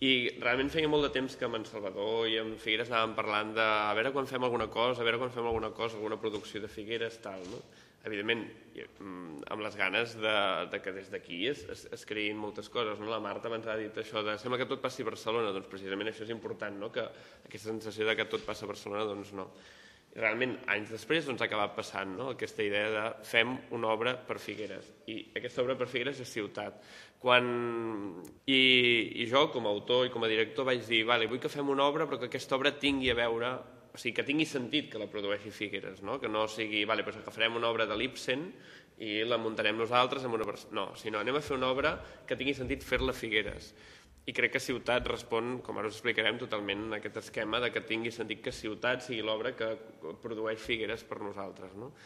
I realment feia molt de temps que amb en Salvador i amb Figueres anàvem parlant de a veure quan fem alguna cosa, a veure quan fem alguna cosa, alguna producció de Figueres, tal, no? Evidentment, mm, amb les ganes de, de que des d'aquí es, es, es creïn moltes coses, no? La Marta abans ha dit això de sembla que tot passi a Barcelona, doncs precisament això és important, no? Que aquesta sensació de que tot passa a Barcelona, doncs no. Realment, anys després, doncs, ha acabat passant no? aquesta idea de fem una obra per Figueres. I aquesta obra per Figueres és ciutat. Quan... I, I jo, com a autor i com a director, vaig dir, vale, vull que fem una obra però que aquesta obra tingui a veure o sigui, que tingui sentit que la produeixi Figueres, no? que no sigui, vale, doncs agafarem una obra de l'Ibsen i la muntarem nosaltres amb una... No, sinó anem a fer una obra que tingui sentit fer-la Figueres. I crec que Ciutat respon, com ara us explicarem, totalment en aquest esquema de que tingui sentit que Ciutat sigui l'obra que produeix Figueres per nosaltres. No?